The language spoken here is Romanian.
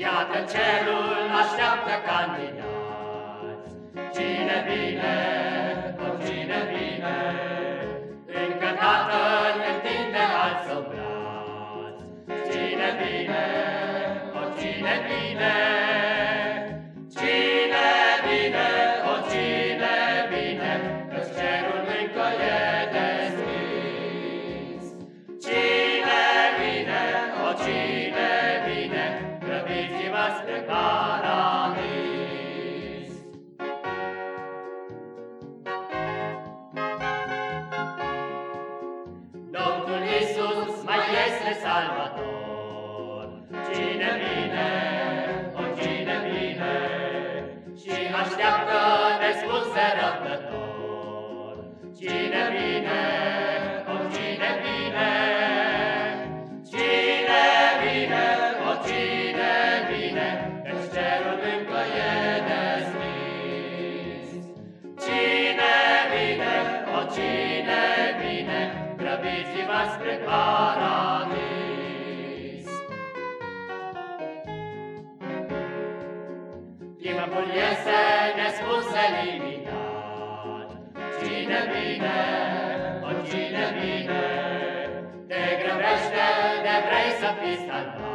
Iată cerul așteaptă candidați. Spre paradis. Domnul Iisus mai este Salvator. Cine vine, grăbiți-vă spre paradis. Timpul este nespus de limitat. Cine vine, o cine vine, te grăbește de vrei să fii salvat. Cine vine,